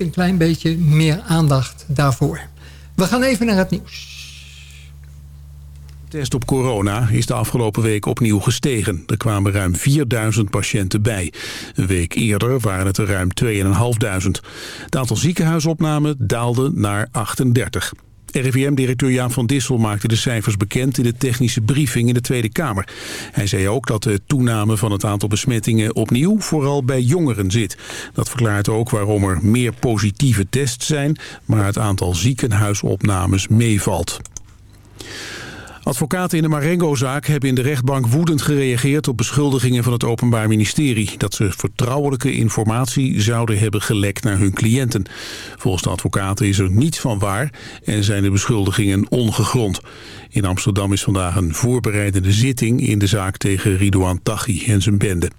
een klein beetje meer aandacht daarvoor. We gaan even naar het nieuws. De test op corona is de afgelopen week opnieuw gestegen. Er kwamen ruim 4000 patiënten bij. Een week eerder waren het er ruim 2500. Het aantal ziekenhuisopnamen daalde naar 38. RIVM-directeur Jaan van Dissel maakte de cijfers bekend in de technische briefing in de Tweede Kamer. Hij zei ook dat de toename van het aantal besmettingen opnieuw vooral bij jongeren zit. Dat verklaart ook waarom er meer positieve tests zijn, maar het aantal ziekenhuisopnames meevalt. Advocaten in de Marengo-zaak hebben in de rechtbank woedend gereageerd op beschuldigingen van het Openbaar Ministerie dat ze vertrouwelijke informatie zouden hebben gelekt naar hun cliënten. Volgens de advocaten is er niets van waar en zijn de beschuldigingen ongegrond. In Amsterdam is vandaag een voorbereidende zitting in de zaak tegen Ridouan Taghi en zijn bende.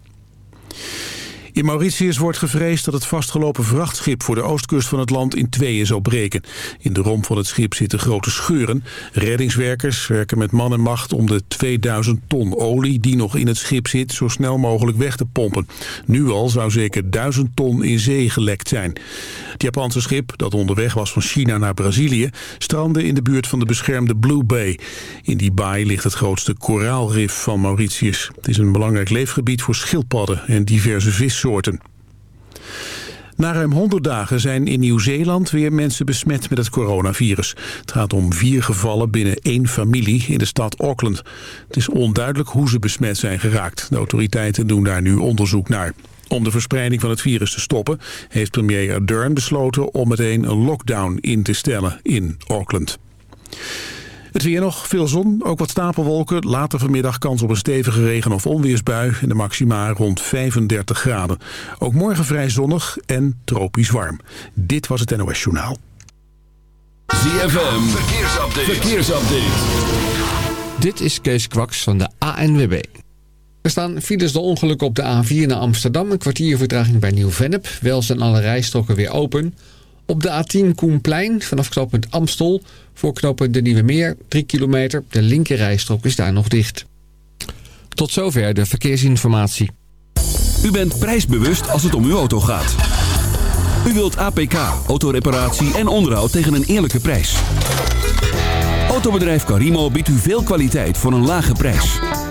In Mauritius wordt gevreesd dat het vastgelopen vrachtschip voor de oostkust van het land in tweeën zal breken. In de romp van het schip zitten grote scheuren. Reddingswerkers werken met man en macht om de 2000 ton olie die nog in het schip zit zo snel mogelijk weg te pompen. Nu al zou zeker 1000 ton in zee gelekt zijn. Het Japanse schip, dat onderweg was van China naar Brazilië, strandde in de buurt van de beschermde Blue Bay. In die baai ligt het grootste koraalrif van Mauritius. Het is een belangrijk leefgebied voor schildpadden en diverse vissoorten. Na ruim 100 dagen zijn in Nieuw-Zeeland weer mensen besmet met het coronavirus. Het gaat om vier gevallen binnen één familie in de stad Auckland. Het is onduidelijk hoe ze besmet zijn geraakt. De autoriteiten doen daar nu onderzoek naar. Om de verspreiding van het virus te stoppen... heeft premier Ardern besloten om meteen een lockdown in te stellen in Auckland. Het weer nog, veel zon, ook wat stapelwolken. Later vanmiddag kans op een stevige regen- of onweersbui. En de maxima rond 35 graden. Ook morgen vrij zonnig en tropisch warm. Dit was het NOS Journaal. ZFM, verkeersupdate. verkeersupdate. Dit is Kees Kwaks van de ANWB. Er staan files de ongelukken op de A4 naar Amsterdam. Een kwartier vertraging bij Nieuw-Vennep. Wel zijn alle rijstroken weer open... Op de A10 Koenplein vanaf knooppunt Amstel voor knooppunt de Nieuwe Meer 3 kilometer. De linkerrijstrook is daar nog dicht. Tot zover de verkeersinformatie. U bent prijsbewust als het om uw auto gaat. U wilt APK, autoreparatie en onderhoud tegen een eerlijke prijs. Autobedrijf Carimo biedt u veel kwaliteit voor een lage prijs.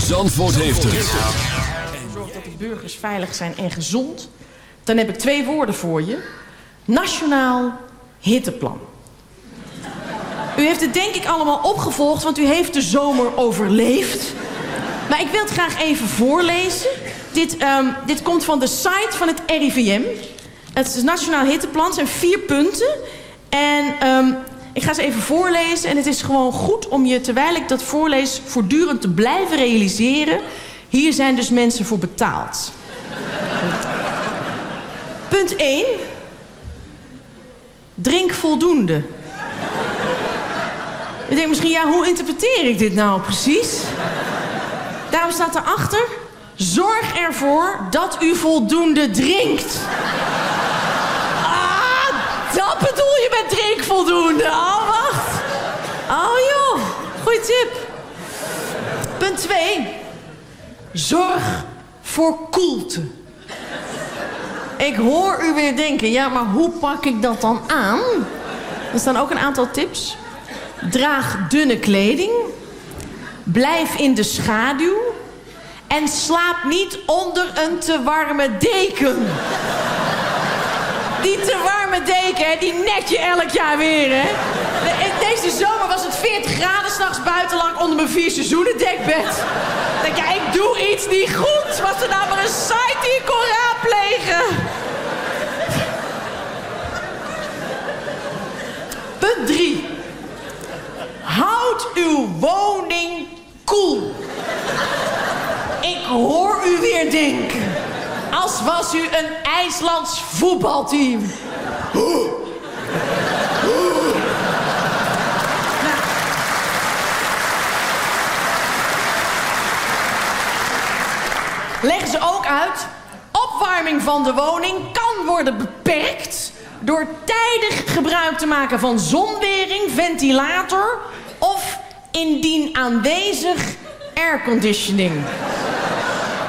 Zandvoort heeft het. Zorg dat de burgers veilig zijn en gezond. Dan heb ik twee woorden voor je. Nationaal hitteplan. U heeft het denk ik allemaal opgevolgd, want u heeft de zomer overleefd. Maar ik wil het graag even voorlezen. Dit, ehm, dit komt van de site van het RIVM. Het is Nationaal Hitteplan. Het zijn vier punten. En ehm, ik ga ze even voorlezen. En het is gewoon goed om je, terwijl ik dat voorlees... voortdurend te blijven realiseren... hier zijn dus mensen voor betaald. Punt 1. Drink voldoende. Je denkt misschien, ja, hoe interpreteer ik dit nou precies? Daarom staat erachter... Zorg ervoor dat u voldoende drinkt. Bedoel je met drink voldoende. Oh, wacht. Oh, joh. Goeie tip. Punt 2. Zorg voor koelte. Ik hoor u weer denken, ja, maar hoe pak ik dat dan aan? Er staan ook een aantal tips. Draag dunne kleding. Blijf in de schaduw. En slaap niet onder een te warme deken. Die te warme deken, die net je elk jaar weer, hè. De- Deze zomer was het 40 graden s'nachts buiten lag ik onder mijn vier seizoenen dekbed. Denk, ja, ik doe iets niet goed. Was er nou maar een site die ik kon raadplegen? Punt 3. Houd uw woning koel. Ik hoor u weer denken. Als was u een IJslands voetbalteam. Leggen ze ook uit. Opwarming van de woning kan worden beperkt door tijdig gebruik te maken van zonwering, ventilator of indien aanwezig airconditioning.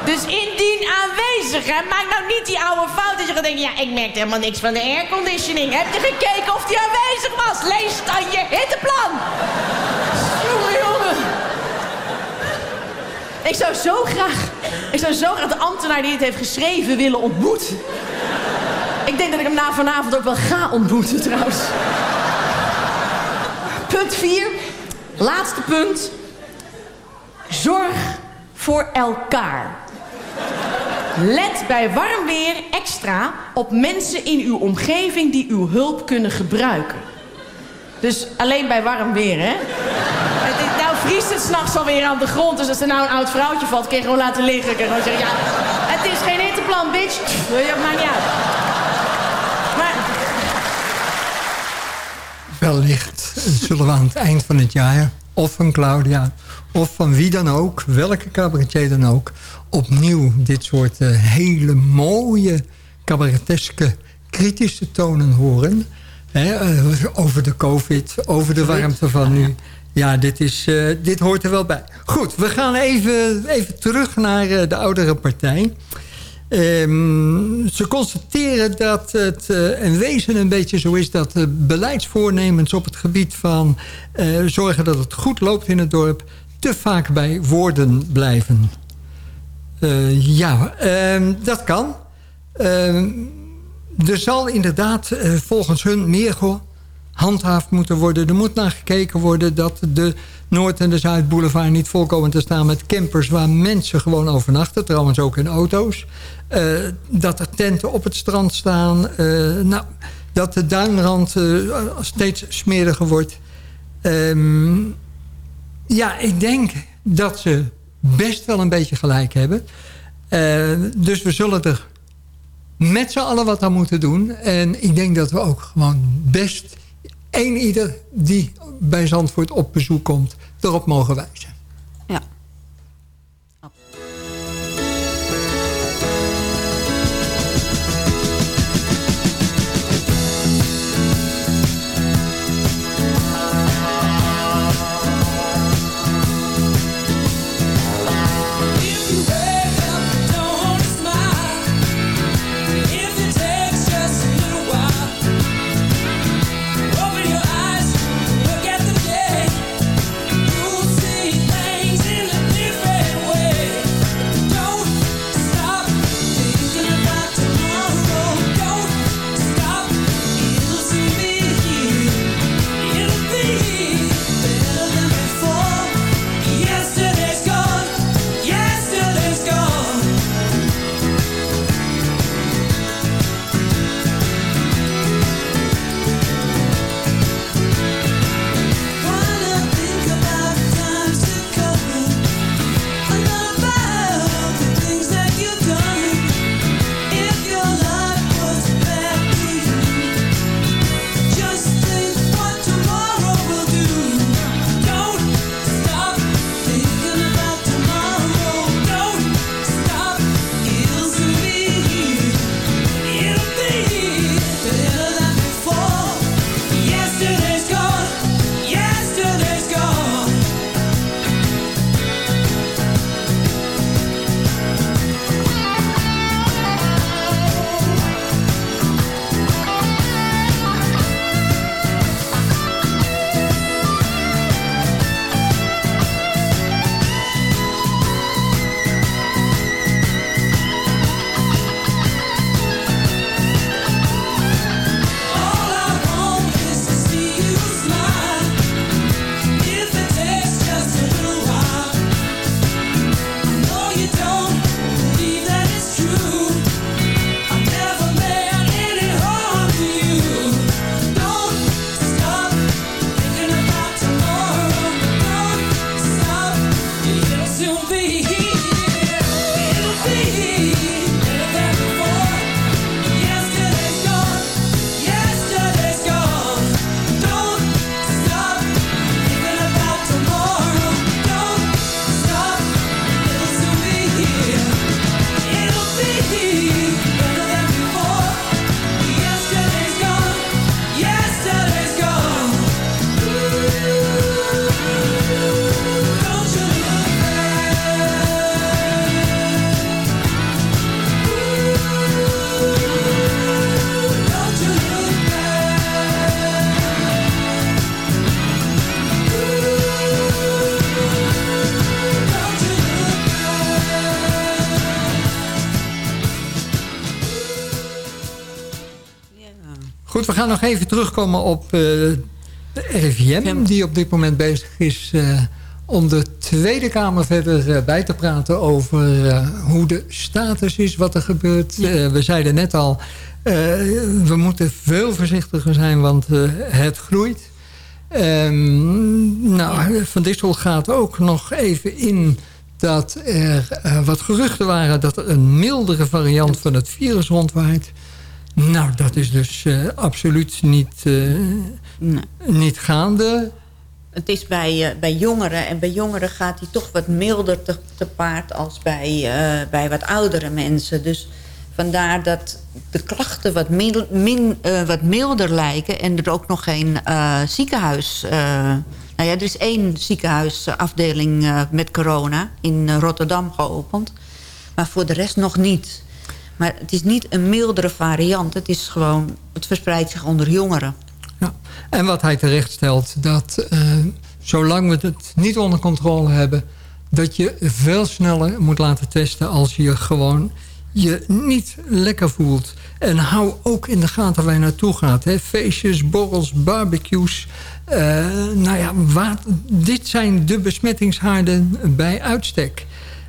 Dus indien aanwezig, hè, maak nou niet die oude fout dat je gaat denken... ja, ik merk helemaal niks van de airconditioning. Heb je gekeken of die aanwezig was? Lees dan je hitteplan. jongen, jongen. Ik zou zo graag... Ik zou zo graag de ambtenaar die het heeft geschreven willen ontmoeten. Ik denk dat ik hem na vanavond ook wel ga ontmoeten, trouwens. Punt 4. Laatste punt. Zorg voor elkaar. Let bij warm weer extra op mensen in uw omgeving die uw hulp kunnen gebruiken. Dus alleen bij warm weer, hè? Het nou vriest het s'nachts alweer aan de grond. Dus als er nou een oud vrouwtje valt, kun je gewoon laten liggen. Kun je gewoon zeggen, ja, het is geen hitteplan, bitch. Dat maakt niet uit. Maar Wellicht zullen we aan het eind van het jaar... of van Claudia, of van wie dan ook... welke cabaretier dan ook... opnieuw dit soort eh, hele mooie cabareteske kritische tonen horen. Hè, eh, over de covid, over de warmte van nu. Ja, dit, is, eh, dit hoort er wel bij. Goed, we gaan even, even terug naar de oudere partij. Ehm, ze constateren dat het uh, wezen een beetje zo is... dat de beleidsvoornemens op het gebied van uh, zorgen dat het goed loopt in het dorp... te vaak bij woorden blijven. Uh, ja, ehm, dat kan. Ehm, er zal inderdaad volgens hun meer gehandhaafd moeten worden. Er moet naar gekeken worden dat de Noord- en de Zuidboulevard niet volkomen te staan met campers... waar mensen gewoon overnachten, trouwens ook in auto's. Uh, dat er tenten op het strand staan. Uh, nou, dat de duinrand uh, steeds smeriger wordt. Um, ja, ik denk dat ze best wel een beetje gelijk hebben. dus we zullen er met z'n allen wat aan moeten doen. En ik denk dat we ook gewoon best één ieder die bij Zandvoort op bezoek komt... erop mogen wijzen. Goed, we gaan nog even terugkomen op eh, de RIVM... die op dit moment bezig is eh, om de Tweede Kamer verder eh, bij te praten... over hoe de status is, wat er gebeurt. We zeiden net al, we moeten veel voorzichtiger zijn... want het groeit. Ehm, nou, Van Dissel gaat ook nog even in dat er wat geruchten waren... dat er een mildere variant van het virus rondwaait. Nou, dat is dus eh, absoluut niet, eh, Nee. niet gaande. Het is bij, eh, bij jongeren. En bij jongeren gaat hij toch wat milder te, te paard... als bij, bij wat oudere mensen. Dus vandaar dat de klachten wat, mil- min, wat milder lijken... en er ook nog geen ziekenhuis... nou ja, er is één ziekenhuisafdeling met corona... in Rotterdam geopend. Maar voor de rest nog niet. Maar het is niet een mildere variant. Het is gewoon... Het verspreidt zich onder jongeren. Ja. En wat hij terecht stelt, dat eh, zolang we het niet onder controle hebben... dat je veel sneller moet laten testen als je gewoon je niet lekker voelt. En hou ook in de gaten waar je naartoe gaat. Hè? Feestjes, borrels, barbecues. Eh, nou ja, dit zijn de besmettingshaarden bij uitstek.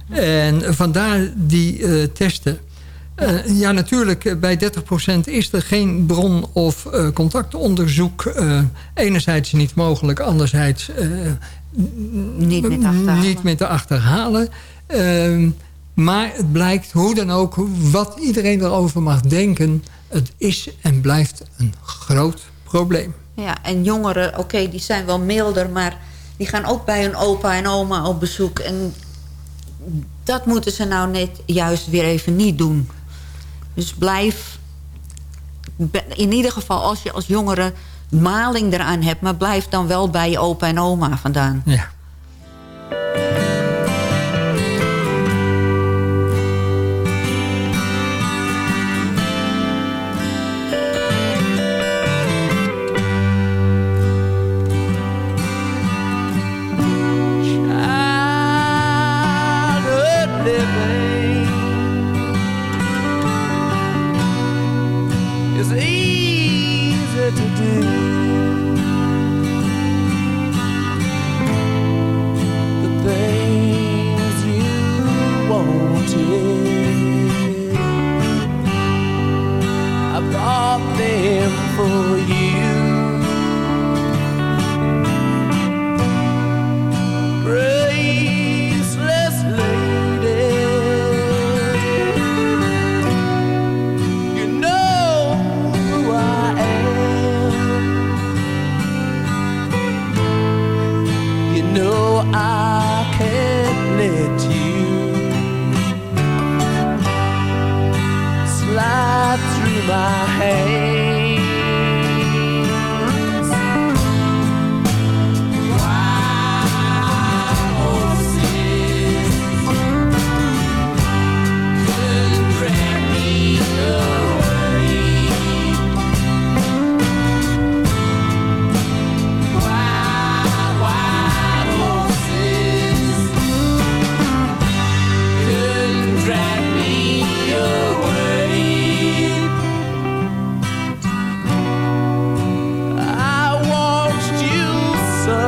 En vandaar die eh, testen. Eh, ja, natuurlijk, eh, bij 30% is er geen bron- of eh, contactonderzoek. Eh, enerzijds niet mogelijk, anderzijds Niet meer te achterhalen. niet meer te achterhalen. Ehm, maar het blijkt, hoe dan ook, wat iedereen erover mag denken... het is en blijft een groot probleem. Ja, en jongeren, oké, die zijn wel milder... maar die gaan ook bij hun opa en oma op bezoek. En dat moeten ze nou net juist weer even niet doen. Dus blijf... In ieder geval, als je als jongere maling eraan hebt... maar blijf dan wel bij je opa en oma vandaan. Ja.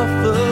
Suffer.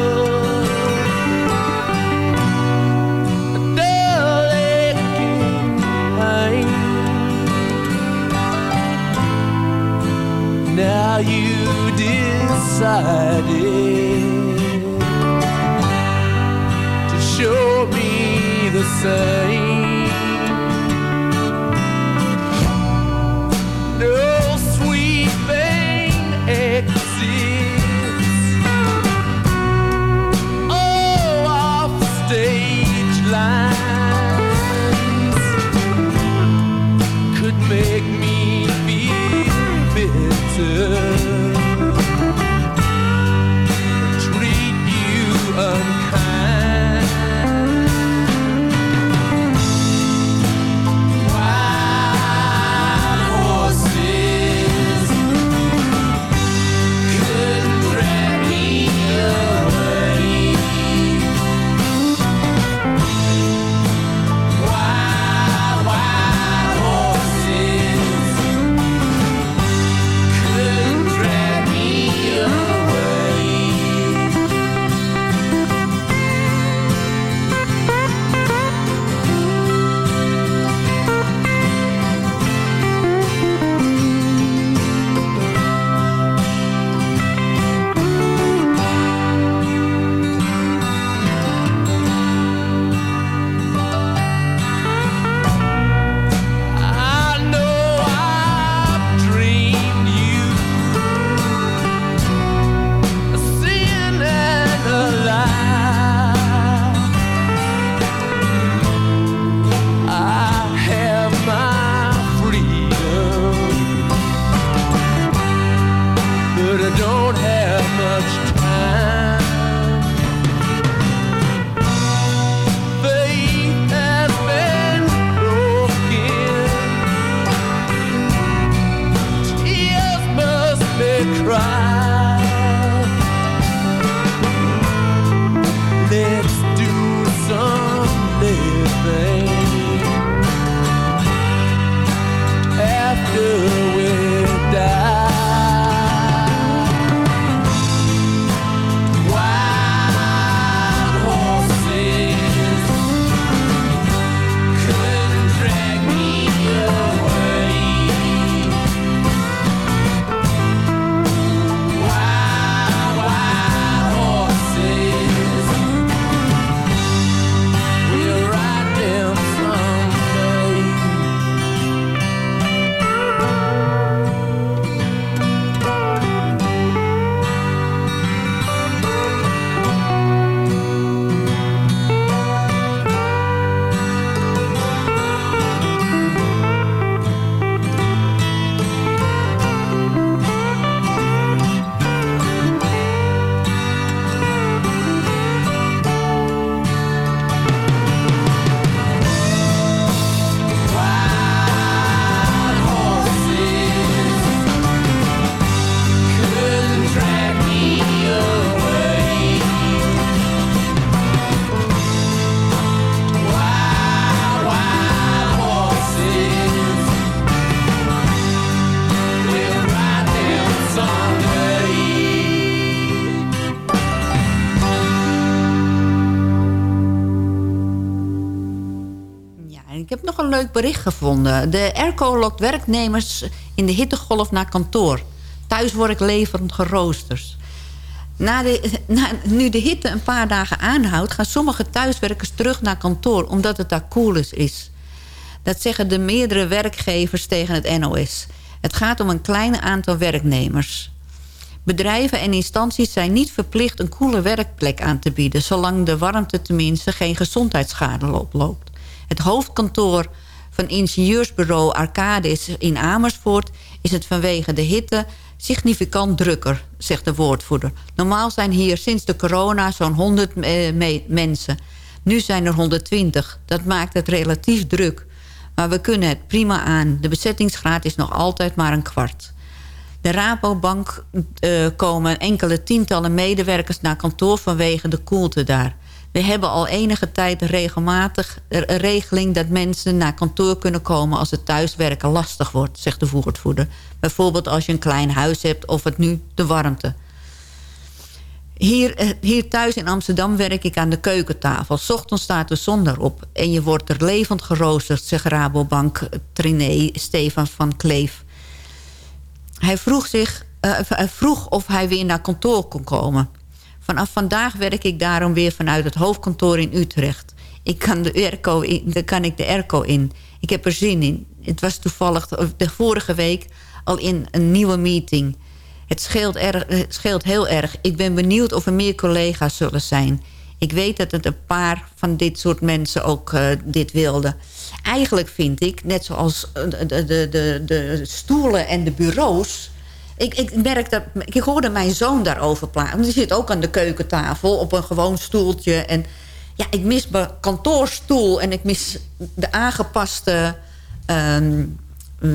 Heb nog een leuk bericht gevonden. De airco lokt werknemers in de hittegolf naar kantoor. Thuiswerk levert geroosters. Na de, na, nu de hitte een paar dagen aanhoudt... gaan sommige thuiswerkers terug naar kantoor... omdat het daar koeler is. Dat zeggen de meerdere werkgevers tegen het NOS. Het gaat om een klein aantal werknemers. Bedrijven en instanties zijn niet verplicht een koele werkplek aan te bieden... zolang de warmte tenminste geen gezondheidsschade oploopt. Het hoofdkantoor van ingenieursbureau Arcadis in Amersfoort... is het vanwege de hitte significant drukker, zegt de woordvoerder. Normaal zijn hier sinds de corona zo'n 100 eh, me- mensen. Nu zijn er 120. Dat maakt het relatief druk. Maar we kunnen het prima aan. De bezettingsgraad is nog altijd maar een kwart. De Rabobank eh, komen enkele tientallen medewerkers naar kantoor vanwege de koelte daar. We hebben al enige tijd regelmatig een regeling dat mensen naar kantoor kunnen komen als het thuiswerken lastig wordt, zegt de woordvoerder. Bijvoorbeeld als je een klein huis hebt of het nu de warmte. Hier, eh, hier thuis in Amsterdam werk ik aan de keukentafel. ochtends staat de zon daarop en je wordt er levend geroosterd, zegt Rabobank trainee Stefan van Kleef. Hij vroeg, zich, eh, hij vroeg of hij weer naar kantoor kon komen. Vanaf vandaag werk ik daarom weer vanuit het hoofdkantoor in Utrecht. Ik kan de airco in, kan ik de airco in. Ik heb er zin in. Het was toevallig de vorige week al in een nieuwe meeting. Het scheelt, erg, scheelt heel erg. Ik ben benieuwd of er meer collega's zullen zijn. Ik weet dat het een paar van dit soort mensen ook eh, dit wilden. Eigenlijk vind ik, net zoals eh, de, de, de stoelen en de bureaus... Ik, ik merk dat... Ik hoorde mijn zoon daarover praten. Die zit ook aan de keukentafel op een gewoon stoeltje. En ja, ik mis mijn kantoorstoel en ik mis de aangepaste ehm,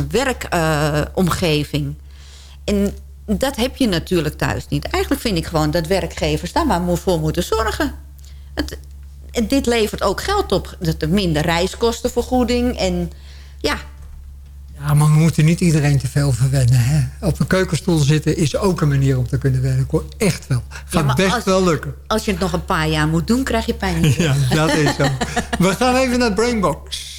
werkomgeving. en dat heb je natuurlijk thuis niet. Eigenlijk vind ik gewoon dat werkgevers daar maar voor moeten zorgen. Het, dit levert ook geld op. Dat er minder reiskostenvergoeding en ja, Ja, maar we moeten niet iedereen te veel verwennen. Hè? Op een keukenstoel zitten is ook een manier om te kunnen werken. hoor. Echt wel. Gaat best als- wel lukken. als je het nog een paar jaar moet doen, krijg je pijn. Ja, dat is zo. We gaan even naar Brainbox.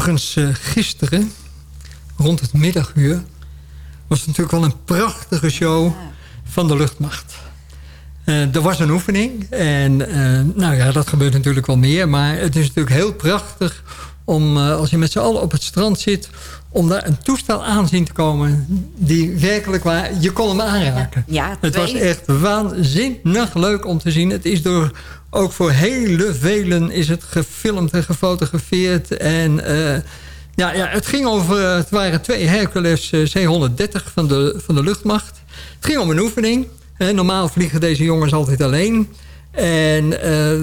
Overigens, eh, gisteren, rond het middaguur... was het natuurlijk wel een prachtige show van de luchtmacht. Eh, er was een oefening. En eh, nou ja, dat gebeurt natuurlijk wel meer. Maar het is natuurlijk heel prachtig om, als je met z'n allen op het strand zit... om daar een toestel aan zien te komen die werkelijk waar... Je kon hem aanraken. Ja, Het was echt waanzinnig leuk om te zien. Het is door, ook voor hele velen is het gefilmd en gefotografeerd. En eh, ja, ja, het ging over, eh, het waren twee Hercules eh, C-130 van de, van de luchtmacht. Het ging om een oefening. Normaal vliegen deze jongens altijd alleen. En eh,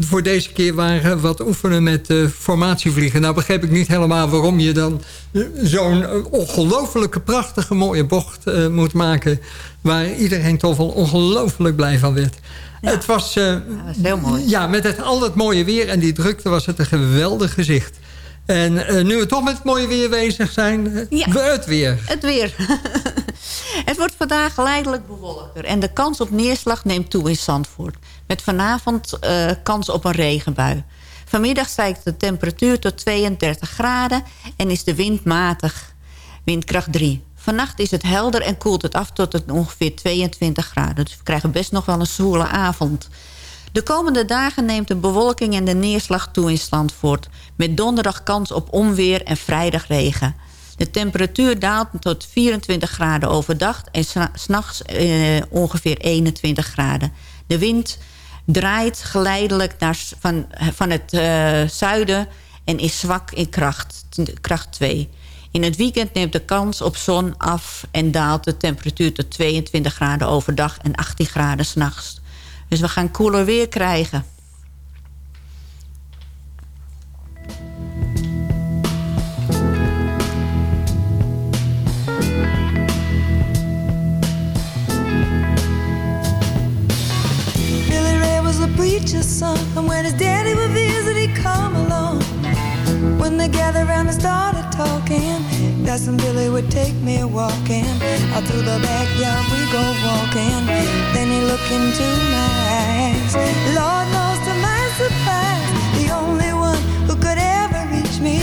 voor deze keer waren wat oefenen met eh, formatievliegen. Nou begreep ik niet helemaal waarom je dan eh, zo'n eh, ongelofelijke prachtige mooie bocht eh, moet maken. Waar iedereen toch wel ongelooflijk blij van werd. Het was, eh, was heel mooi. Ja, met het, al het mooie weer en die drukte was het een geweldig gezicht. En eh, nu we toch met het mooie weer bezig zijn, eh, Ja. het weer. Het weer. het wordt vandaag geleidelijk bewolkter. En de kans op neerslag neemt toe in Zandvoort. Met vanavond kans op een regenbui. Vanmiddag stijgt de temperatuur tot 32 graden en is de wind matig. Windkracht 3. Vannacht is het helder en koelt het af tot het ongeveer 22 graden. Dus we krijgen best nog wel een zwoele avond. De komende dagen neemt de bewolking en de neerslag toe in Zandvoort. Met donderdag kans op onweer en vrijdag regen. De temperatuur daalt tot 24 graden overdag en sna- s'nachts eh, ongeveer 21 graden. De wind draait geleidelijk naar, van, van het eh, zuiden en is zwak in kracht, kracht 2. In het weekend neemt de kans op zon af en daalt de temperatuur tot 22 graden overdag en 18 graden s'nachts. Dus we gaan koeler weer krijgen. Billy Ray was a preacher's son, come along. When they gathered around and started talking, Cousin Billy would take me walking. Out through the backyard we go walking. Then he looked into my eyes. Lord knows to my surprise, the only one who could ever reach me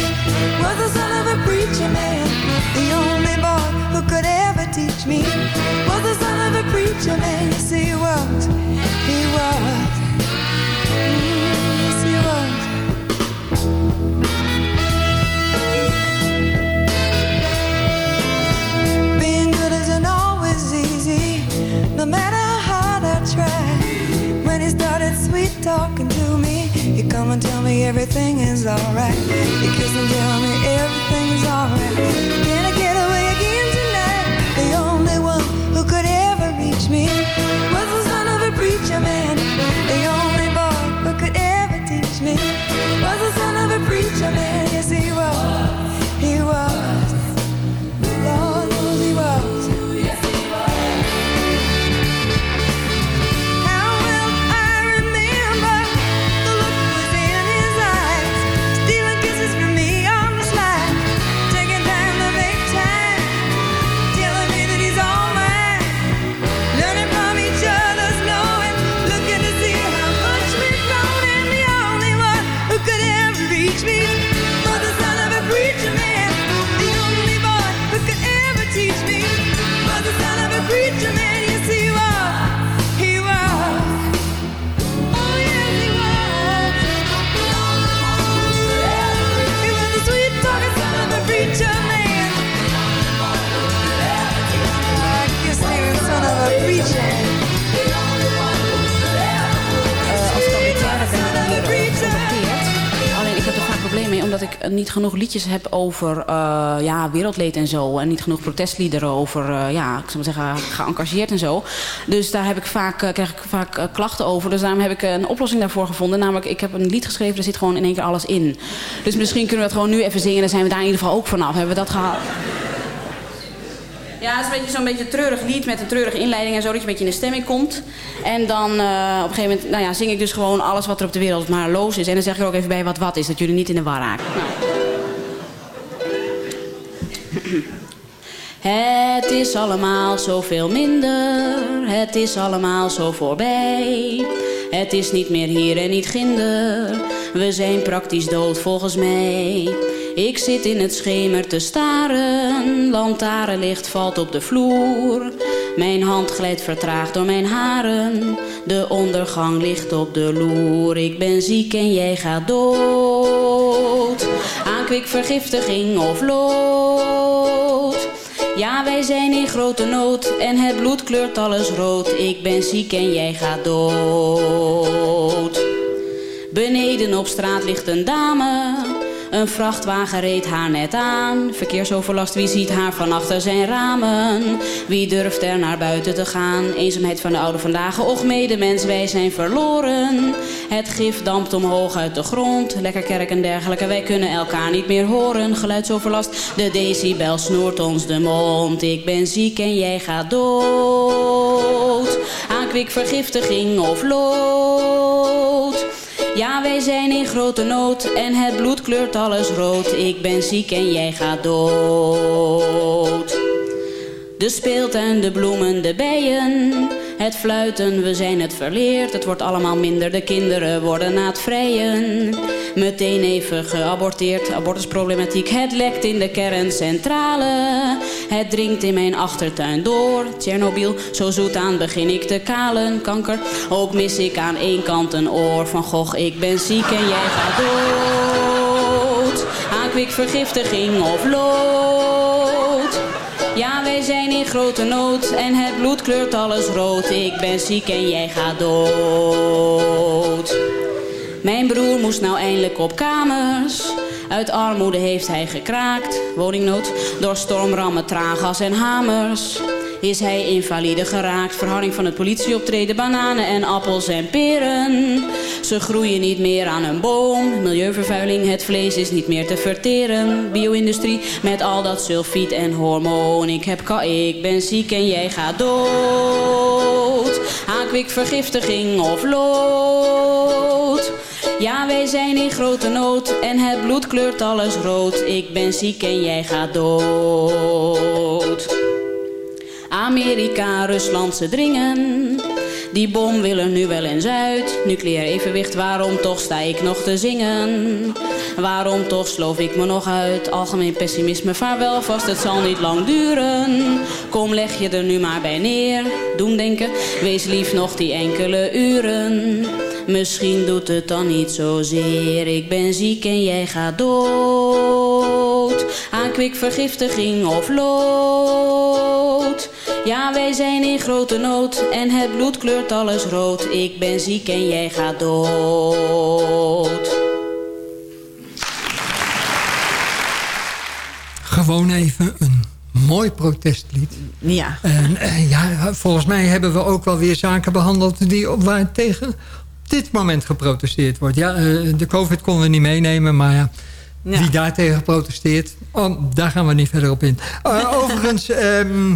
was the son of a preacher man. The only boy who could ever teach me was the son of a preacher man. Me everything is alright. He kiss and tell me everything's alright. Niet genoeg liedjes heb over eh, ja, wereldleed en zo. En niet genoeg protestliederen over, eh, ja, ik zou maar zeggen, geëngageerd en zo. Dus daar heb ik vaak, eh, krijg ik vaak klachten over. Dus daarom heb ik een oplossing daarvoor gevonden. Namelijk, ik heb een lied geschreven, daar zit gewoon in één keer alles in. Dus misschien kunnen we dat gewoon nu even zingen. Dan zijn we daar in ieder geval ook vanaf. Hebben we dat gehad? Ja, het is een beetje zo'n beetje treurig lied met een treurige inleiding en zo, dat je een beetje in de stemming komt. En dan eh, op een gegeven moment nou ja, zing ik dus gewoon alles wat er op de wereld maar loos is. En dan zeg ik er ook even bij wat wat is, dat jullie niet in de war raken. Nou. Het is allemaal zoveel minder, het is allemaal zo voorbij. Het is niet meer hier en niet ginder. We zijn praktisch dood volgens mij. Ik zit in het schemer te staren. Lantaarnlicht valt op de vloer. Mijn hand glijdt vertraagd door mijn haren. De ondergang ligt op de loer. Ik ben ziek en jij gaat dood. Aan kwikvergiftiging of lood. Ja, wij zijn in grote nood en het bloed kleurt alles rood. Ik ben ziek en jij gaat dood. Beneden op straat ligt een dame. Een vrachtwagen reed haar net aan. Verkeersoverlast, wie ziet haar van achter zijn ramen? Wie durft er naar buiten te gaan? Eenzaamheid van de oude vandaag. Och, medemens, wij zijn verloren. Het gif dampt omhoog uit de grond. Lekker kerk en dergelijke, wij kunnen elkaar niet meer horen. Geluidsoverlast, de decibel snoert ons de mond. Ik ben ziek en jij gaat dood. Aan kwikvergiftiging of lood. Ja, wij zijn in grote nood en het bloed kleurt alles rood. Ik ben ziek en jij gaat dood. De speeltuin, de bloemen, de bijen. Het fluiten, we zijn het verleerd. Het wordt allemaal minder, de kinderen worden na het vrijen. Meteen even geaborteerd, abortusproblematiek. Het lekt in de kerncentrale. Het dringt in mijn achtertuin door. Tsjernobyl, zo zoet aan begin ik te kalen. Kanker, ook mis ik aan één kant een oor. Van Gogh, ik ben ziek en jij gaat dood. Aan kwikvergiftiging of lood. Ja, wij zijn in grote nood en het bloed kleurt alles rood. Ik ben ziek en jij gaat dood. Mijn broer moest nou eindelijk op kamers. Uit armoede heeft hij gekraakt. Woningnood door stormrammen, traangas en hamers. Is hij invalide geraakt. Verharding van het politieoptreden, bananen en appels en peren. Ze groeien niet meer aan een boom. Milieuvervuiling, het vlees is niet meer te verteren. Bio-industrie met al dat sulfiet en hormoon. Ik, heb ik ben ziek en jij gaat dood. Aan kwikvergiftiging of lood. Ja, wij zijn in grote nood en het bloed kleurt alles rood. Ik ben ziek en jij gaat dood. Amerika, Rusland, ze dringen. Die bom wil er nu wel eens uit. Nucleair evenwicht, waarom toch sta ik nog te zingen? Waarom toch sloof ik me nog uit? Algemeen pessimisme, vaarwel vast, het zal niet lang duren. Kom, leg je er nu maar bij neer. Doemdenken, wees lief nog die enkele uren. Misschien doet het dan niet zozeer. Ik ben ziek en jij gaat dood. Aan kwikvergiftiging of lood. Ja, wij zijn in grote nood en het bloed kleurt alles rood. Ik ben ziek en jij gaat dood. Gewoon even een mooi protestlied. Ja. En eh, ja, volgens mij hebben we ook wel weer zaken behandeld... Die, op- waar tegen op dit moment geprotesteerd wordt. Ja, eh, de covid konden we niet meenemen, maar ja, Ja. wie daartegen protesteert... Oh, daar gaan we niet verder op in. Eh, overigens, ehm,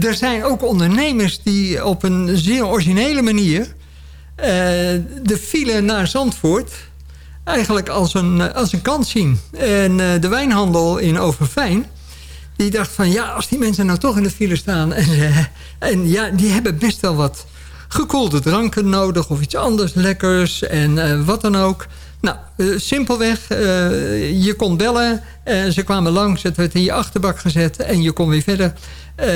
er zijn ook ondernemers die op een zeer originele manier... eh, de file naar Zandvoort eigenlijk als een, als een kans zien. En eh, de wijnhandel in Overfijn... die dacht van ja, als die mensen nou toch in de file staan... en, eh, en ja, die hebben best wel wat gekoelde dranken nodig... of iets anders lekkers en wat dan ook... Nou, simpelweg, je kon bellen, en ze kwamen langs, het werd in je achterbak gezet en je kon weer verder. Eh,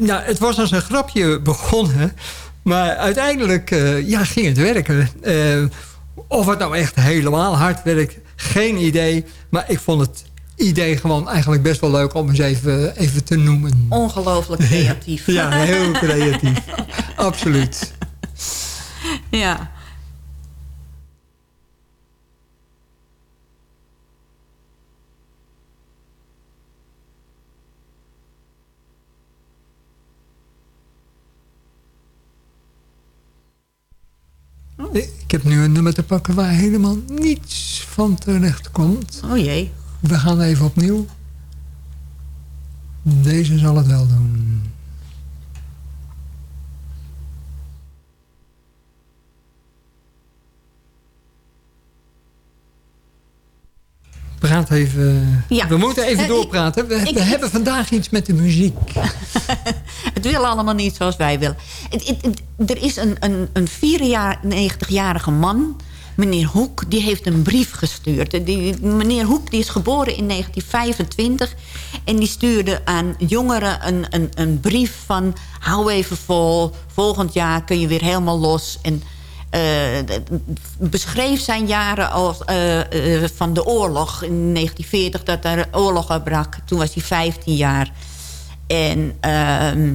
nou, het was als een grapje begonnen, maar uiteindelijk eh, ja, ging het werken. Eh, of het nou echt helemaal hard werkt, geen idee. Maar ik vond het idee gewoon eigenlijk best wel leuk om eens even, even te noemen. Ongelooflijk creatief. Ja, heel creatief. Absoluut. Ja. Ik heb nu een nummer te pakken waar helemaal niets van terecht komt. Oh jee. We gaan even opnieuw. Deze zal het wel doen. Praat even. Ja. We moeten even Eh, doorpraten. We, ik- we ik- hebben vandaag iets met de muziek. Het wil allemaal niet zoals wij willen. Het- het- het- er is een, een, een 94-jarige man, meneer Hoek... die heeft een brief gestuurd. Die, meneer Hoek die is geboren in 1925... en die stuurde aan jongeren een, een, een brief van... hou even vol, volgend jaar kun je weer helemaal los... En, beschreef zijn jaren als, eh, eh, van de oorlog in 1940... dat er oorlog uitbrak. Toen was hij 15 jaar. En ehm,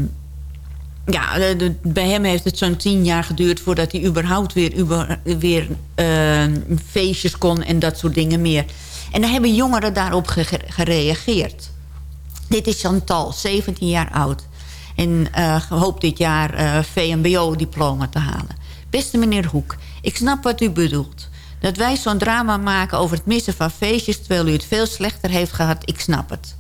ja, bij hem heeft het zo'n tien jaar geduurd... voordat hij überhaupt weer, weer ehm, feestjes kon en dat soort dingen meer. En dan hebben jongeren daarop ge- gereageerd. Dit is Chantal, 17 jaar oud. En eh, hoopt dit jaar eh, VMBO-diploma te halen. Beste meneer Hoek, ik snap wat u bedoelt. Dat wij zo'n drama maken over het missen van feestjes... terwijl u het veel slechter heeft gehad, ik snap het.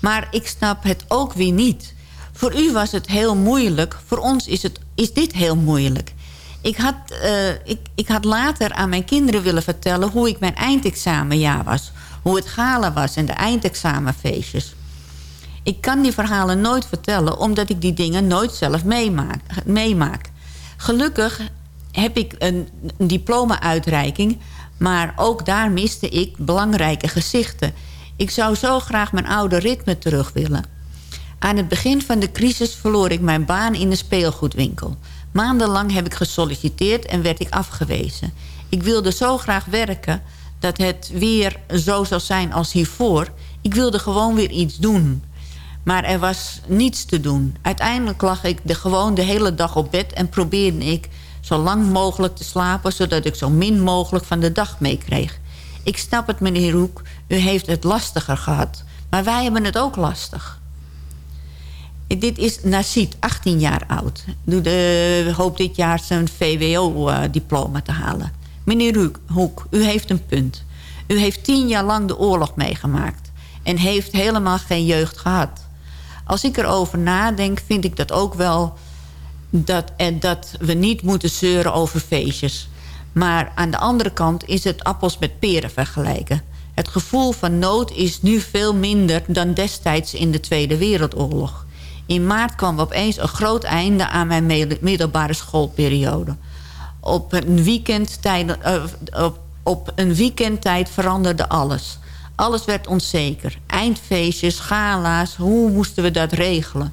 Maar ik snap het ook weer niet. Voor u was het heel moeilijk. Voor ons is, het, is dit heel moeilijk. Ik had, eh, ik, ik had later aan mijn kinderen willen vertellen... hoe ik mijn eindexamenjaar was. Hoe het gala was en de eindexamenfeestjes. Ik kan die verhalen nooit vertellen... omdat ik die dingen nooit zelf meemaak. meemaak. Gelukkig heb ik een, diploma-uitreiking... maar ook daar miste ik belangrijke gezichten. Ik zou zo graag mijn oude ritme terug willen. Aan het begin van de crisis verloor ik mijn baan in een speelgoedwinkel. Maandenlang heb ik gesolliciteerd en werd ik afgewezen. Ik wilde zo graag werken dat het weer zo zou zijn als hiervoor. Ik wilde gewoon weer iets doen. Maar er was niets te doen. Uiteindelijk lag ik de, gewoon de hele dag op bed... en probeerde ik zo lang mogelijk te slapen... zodat ik zo min mogelijk van de dag meekreeg. Ik snap het, meneer Hoek. U heeft het lastiger gehad. Maar wij hebben het ook lastig. Dit is Nasid, 18 jaar oud. Eh, hoopt dit jaar zijn VWO-diploma te halen. Meneer Hoek, u heeft een punt. U heeft tien jaar lang de oorlog meegemaakt... en heeft helemaal geen jeugd gehad. Als ik erover nadenk, vind ik dat ook wel... dat, en dat we niet moeten zeuren over feestjes. Maar aan de andere kant is het appels met peren vergelijken. Het gevoel van nood is nu veel minder dan destijds in de Tweede Wereldoorlog. In maart kwam opeens een groot einde aan mijn middelbare schoolperiode. Op een, weekendtijd, eh, op, op een weekendtijd veranderde alles. Alles werd onzeker. Eindfeestjes, gala's, hoe moesten we dat regelen?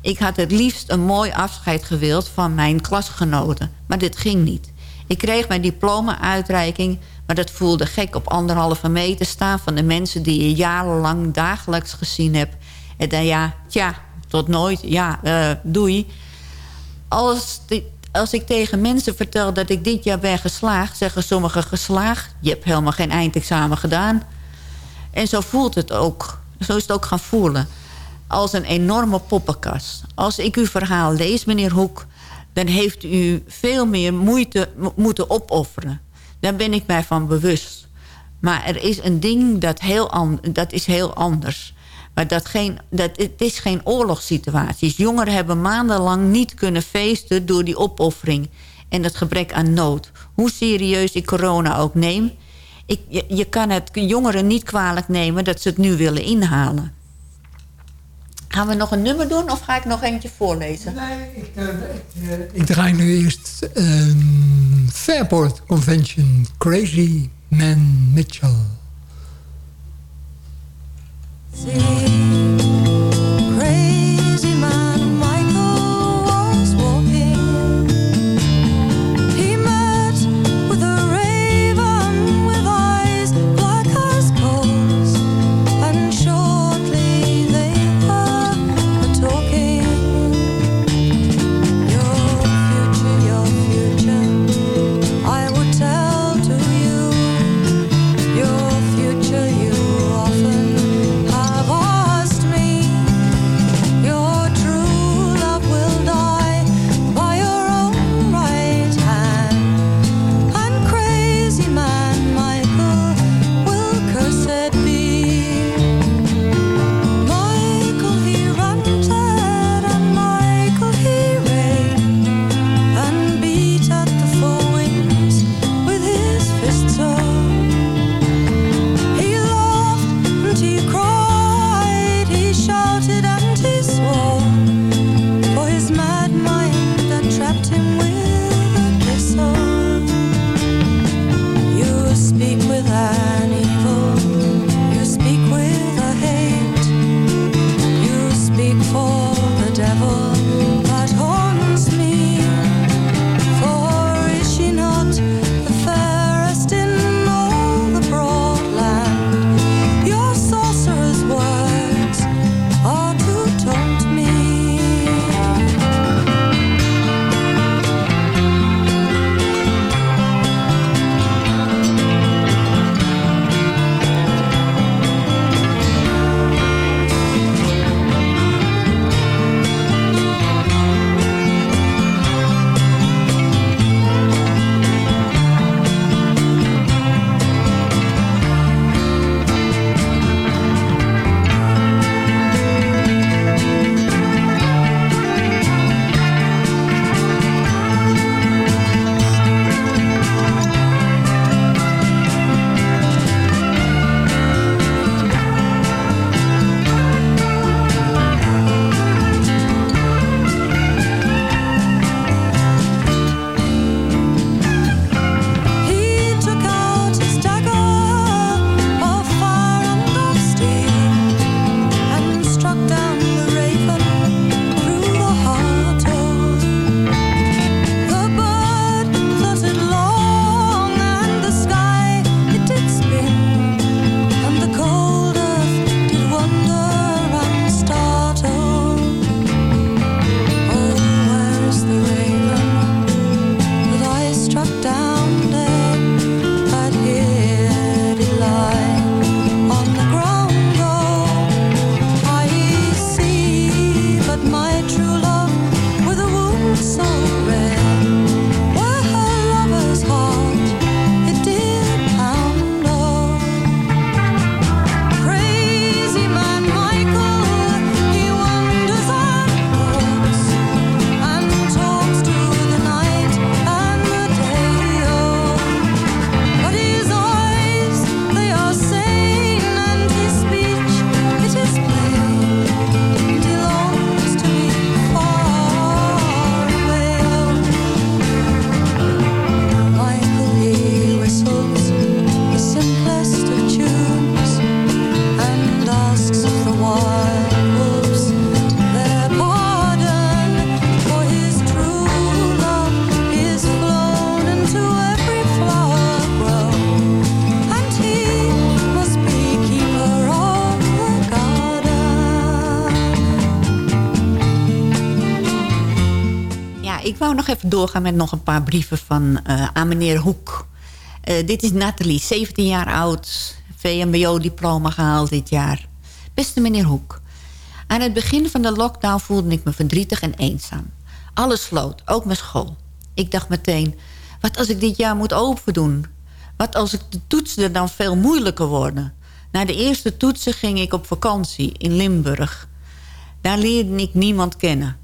Ik had het liefst een mooi afscheid gewild van mijn klasgenoten. Maar dit ging niet. Ik kreeg mijn diploma-uitreiking... maar dat voelde gek op anderhalve meter staan... van de mensen die je jarenlang dagelijks gezien hebt. En dan ja, tja, tot nooit, ja, eh, doei. Als, als ik tegen mensen vertel dat ik dit jaar ben geslaagd... zeggen sommigen geslaagd, je hebt helemaal geen eindexamen gedaan. En zo voelt het ook. Zo is het ook gaan voelen. Als een enorme poppenkast. Als ik uw verhaal lees, meneer Hoek... dan heeft u veel meer moeite mo- moeten opofferen. Daar ben ik mij van bewust. Maar er is een ding dat, heel dat is heel anders. Maar dat geen, dat, het is geen oorlogssituaties. Jongeren hebben maandenlang niet kunnen feesten door die opoffering. En het gebrek aan nood. Hoe serieus ik corona ook neem... Ik, je, je kan het jongeren niet kwalijk nemen dat ze het nu willen inhalen. Gaan we nog een nummer doen of ga ik nog eentje voorlezen? Nee, ik, eh, ik, eh, ik draai nu eerst ehm, Fairport Convention Crazy Man Mitchell. Crazy doorgaan met nog een paar brieven van, eh, aan meneer Hoek. Eh, dit is Nathalie, 17 jaar oud. VMBO-diploma gehaald dit jaar. Beste meneer Hoek. Aan het begin van de lockdown voelde ik me verdrietig en eenzaam. Alles sloot, ook mijn school. Ik dacht meteen, wat als ik dit jaar moet overdoen? Wat als ik de toetsen dan veel moeilijker worden? Na de eerste toetsen ging ik op vakantie in Limburg. Daar leerde ik niemand kennen.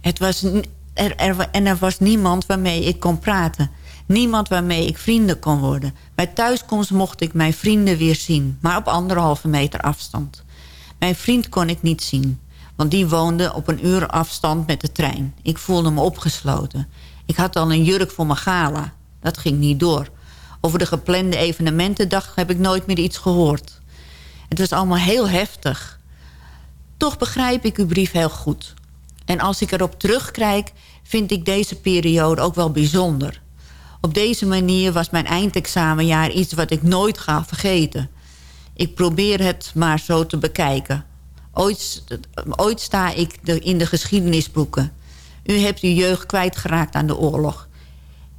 Het was, er, en er was niemand waarmee ik kon praten. Niemand waarmee ik vrienden kon worden. Bij thuiskomst mocht ik mijn vrienden weer zien. Maar op anderhalve meter afstand. Mijn vriend kon ik niet zien. Want die woonde op een uur afstand met de trein. Ik voelde me opgesloten. Ik had al een jurk voor mijn gala. Dat ging niet door. Over de geplande evenementendag heb ik nooit meer iets gehoord. Het was allemaal heel heftig. Toch begrijp ik uw brief heel goed. En als ik erop terugkijk, vind ik deze periode ook wel bijzonder. Op deze manier was mijn eindexamenjaar iets wat ik nooit ga vergeten. Ik probeer het maar zo te bekijken. Ooit, sta ik in de geschiedenisboeken. U hebt uw jeugd kwijtgeraakt aan de oorlog.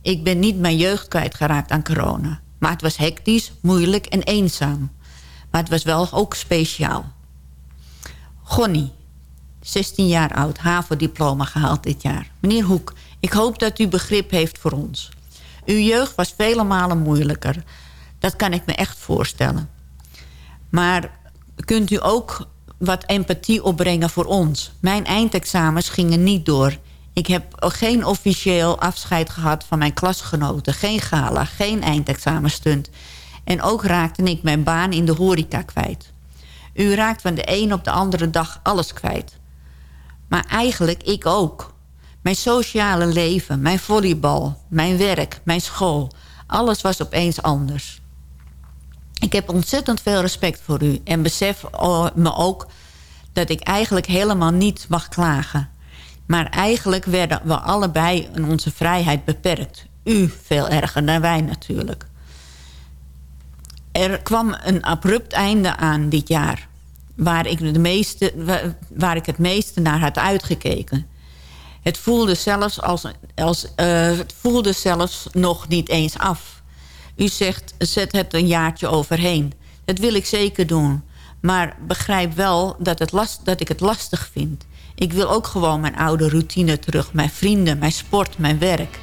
Ik ben niet mijn jeugd kwijtgeraakt aan corona. Maar het was hectisch, moeilijk en eenzaam. Maar het was wel ook speciaal. Gonnie, 16 jaar oud, HAVO-diploma gehaald dit jaar. Meneer Hoek, ik hoop dat u begrip heeft voor ons. Uw jeugd was vele malen moeilijker. Dat kan ik me echt voorstellen. Maar kunt u ook wat empathie opbrengen voor ons? Mijn eindexamens gingen niet door. Ik heb geen officieel afscheid gehad van mijn klasgenoten. Geen gala, geen eindexamenstunt. En ook raakte ik mijn baan in de horeca kwijt. U raakt van de een op de andere dag alles kwijt. Maar eigenlijk ik ook. Mijn sociale leven, mijn volleybal, mijn werk, mijn school. Alles was opeens anders. Ik heb ontzettend veel respect voor u. En besef me ook dat ik eigenlijk helemaal niet mag klagen. Maar eigenlijk werden we allebei in onze vrijheid beperkt. U veel erger dan wij natuurlijk. Er kwam een abrupt einde aan dit jaar. Waar ik, de meeste, wa- waar ik het meeste naar had uitgekeken. Het voelde zelfs, als, als, eh, het voelde zelfs nog niet eens af. U zegt, zet het een jaartje overheen. Dat wil ik zeker doen. Maar begrijp wel dat, het last, dat ik het lastig vind. Ik wil ook gewoon mijn oude routine terug. Mijn vrienden, mijn sport, mijn werk.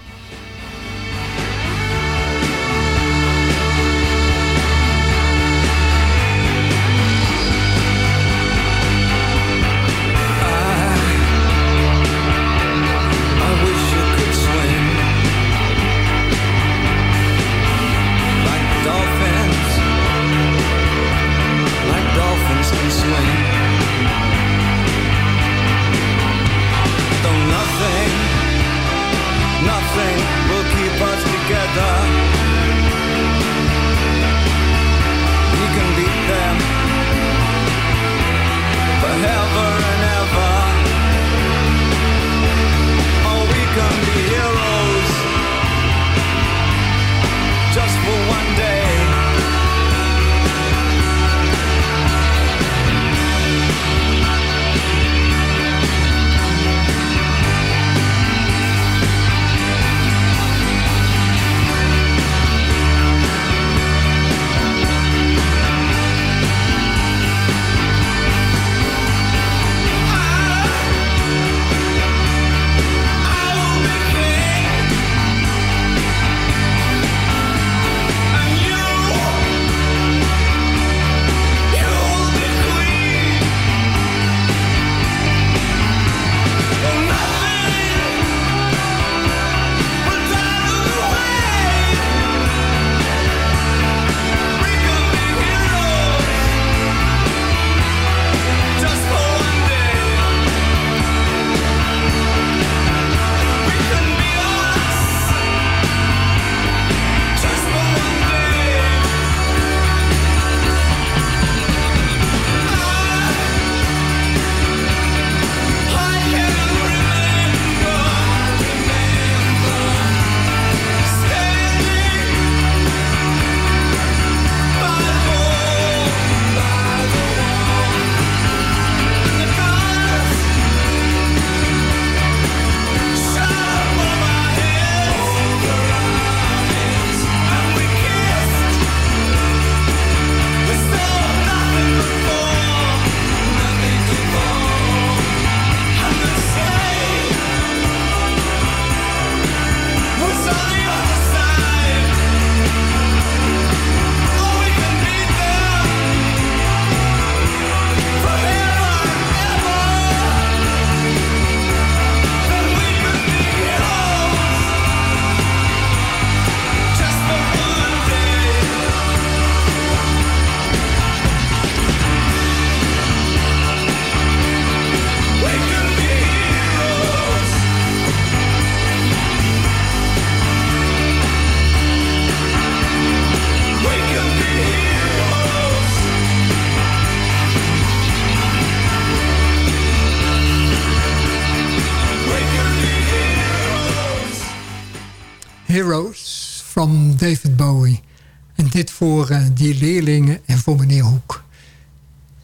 Voor eh, die leerlingen en voor meneer Hoek.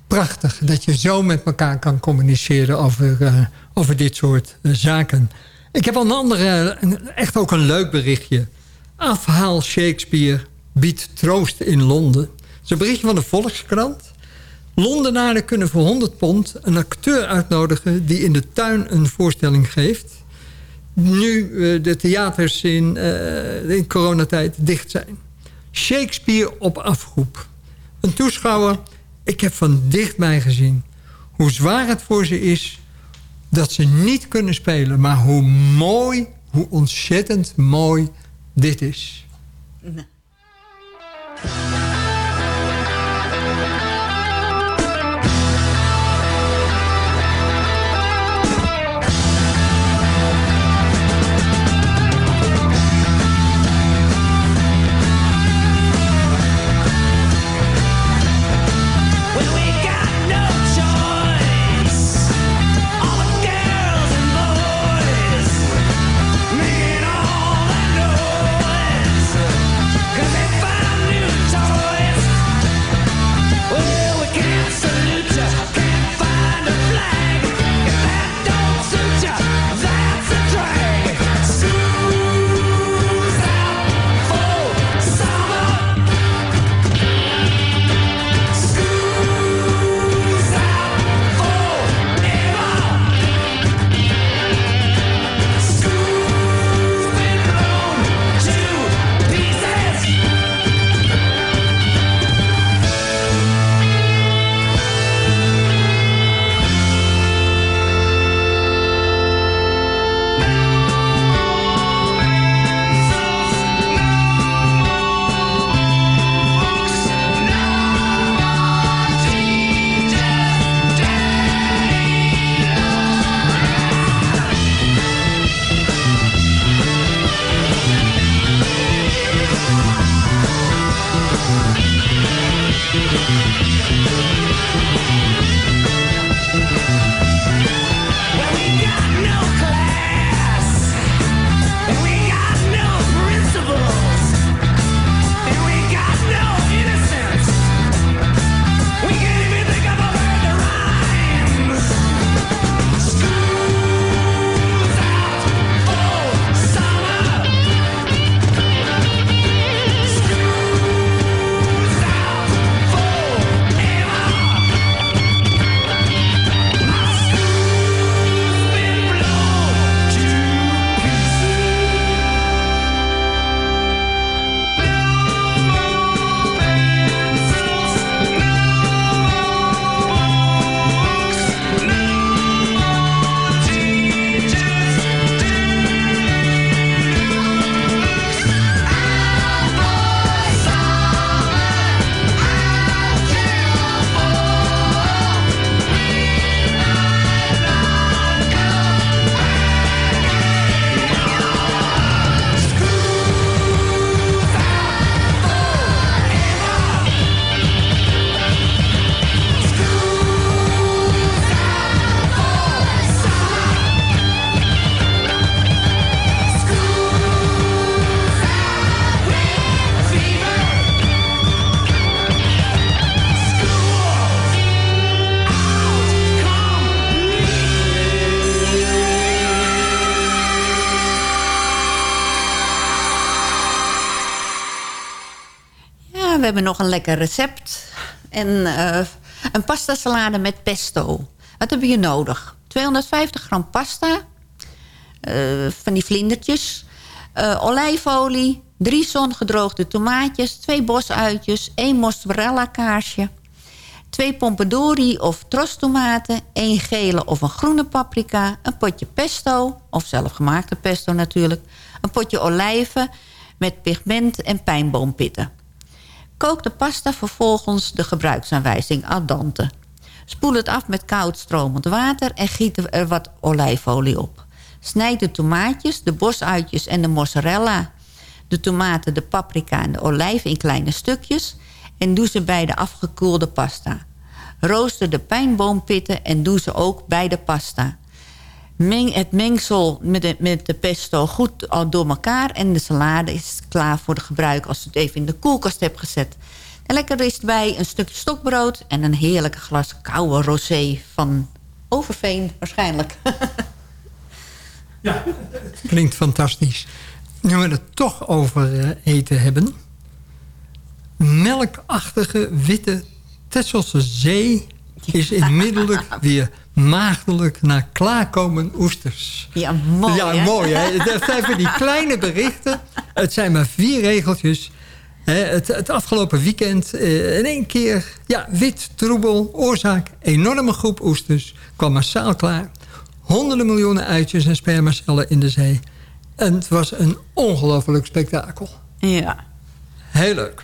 Prachtig dat je zo met elkaar kan communiceren over, eh, over dit soort eh, zaken. Ik heb al een andere, echt ook een leuk berichtje. Afhaal Shakespeare biedt troost in Londen. Dat is een berichtje van de Volkskrant. Londenaren kunnen voor 100 pond een acteur uitnodigen... die in de tuin een voorstelling geeft. Nu de theaters in, in coronatijd dicht zijn. Shakespeare op afroep. Een toeschouwer, ik heb van dichtbij gezien... hoe zwaar het voor ze is dat ze niet kunnen spelen... maar hoe mooi, hoe ontzettend mooi dit is. Nog een lekker recept. En eh, een pasta salade met pesto. Wat heb je nodig? 250 gram pasta. eh, van die vlindertjes. eh, olijfolie. Drie zongedroogde tomaatjes. Twee bosuitjes. één mozzarella kaarsje. Twee pompadori of trostomaten. één gele of een groene paprika. Een potje pesto. Of zelfgemaakte pesto natuurlijk. Een potje olijven met pigment en pijnboompitten. Kook de pasta vervolgens de gebruiksaanwijzing al dente. Spoel het af met koud stromend water en giet er wat olijfolie op. Snijd de tomaatjes, de bosuitjes en de mozzarella... de tomaten, de paprika en de olijf in kleine stukjes... en doe ze bij de afgekoelde pasta. Rooster de pijnboompitten en doe ze ook bij de pasta. Meng, het mengsel met de, met de pesto goed al door elkaar. En de salade is klaar voor de gebruik als je het even in de koelkast hebt gezet. En lekker is erbij een stukje stokbrood en een heerlijke glas koude rosé van Overveen waarschijnlijk. Klinkt fantastisch. Nu we het toch over eh, eten hebben. Melkachtige witte Tesselse zee is inmiddels weer maagdelijk naar klaarkomen oesters. Ja, mooi Ja, hè? mooi hè. Zijn van die kleine berichten. Het zijn maar vier regeltjes. Het, het afgelopen weekend eh, in één keer... Ja, wit, troebel, oorzaak, enorme groep oesters. Kwam massaal klaar. Honderden miljoenen uitjes en spermacellen in de zee. En het was een ongelooflijk spektakel. Ja. Heel leuk.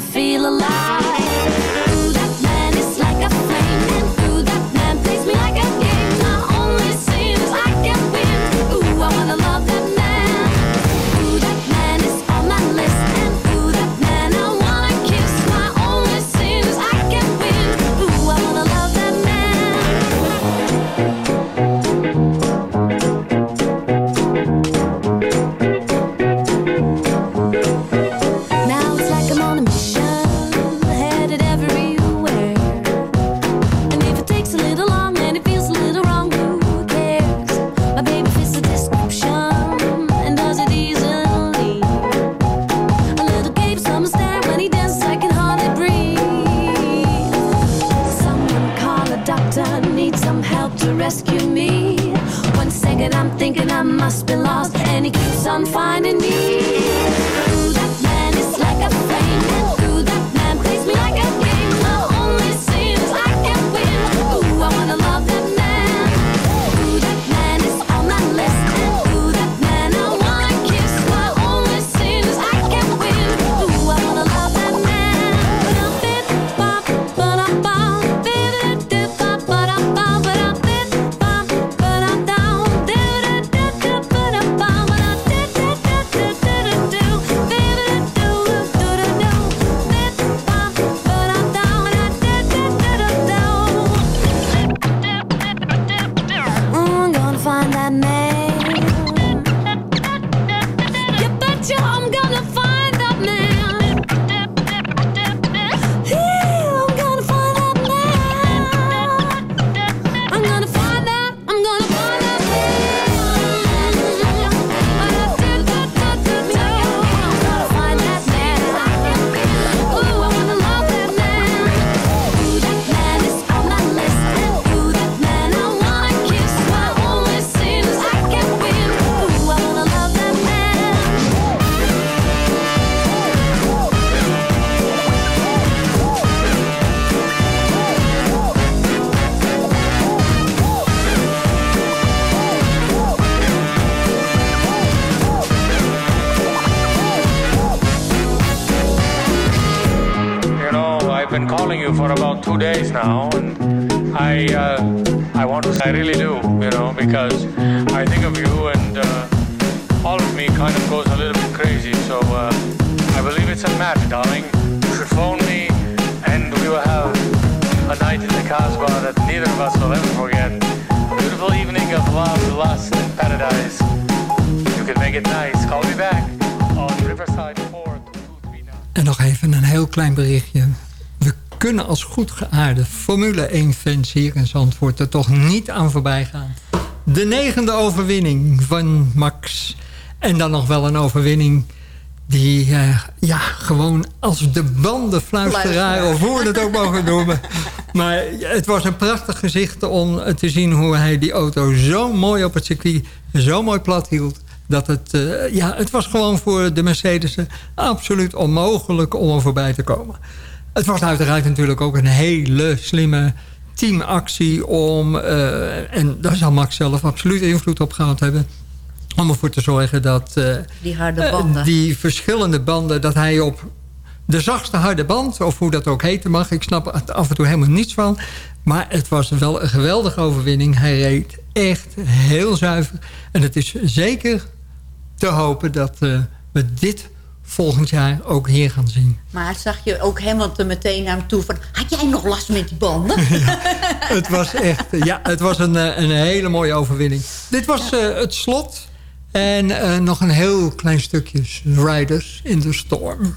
Feel alive. Now, I, uh, I want to say I really kunnen als goed geaarde Formule 1-fans hier in Zandvoort... er toch niet aan voorbij gaan. De negende overwinning van Max. En dan nog wel een overwinning die eh, ja, gewoon als de bandenfluisteraar... of hoe we het ook mogen noemen. Maar het was een prachtig gezicht om te zien hoe hij die auto zo mooi op het circuit... zo mooi plat hield. Dat het, eh, ja, het was gewoon voor de Mercedes'en absoluut onmogelijk om er voorbij te komen. Het was uiteraard natuurlijk ook een hele slimme teamactie om... eh, en daar zal Max zelf absoluut invloed op gehad hebben... om ervoor te zorgen dat eh, Die harde eh, banden. die verschillende banden... dat hij op de zachtste harde band, of hoe dat ook heten mag... ik snap er af en toe helemaal niets van... maar het was wel een geweldige overwinning. Hij reed echt heel zuiver. En het is zeker te hopen dat eh, we dit volgend jaar ook hier gaan zien. Maar zag je ook Hamilton meteen naar hem toe van... had jij nog last met die banden? Het was echt, ja, het was een, eh, een hele mooie overwinning. Dit was eh, het slot. En eh, nog een heel klein stukje Riders in the Storm.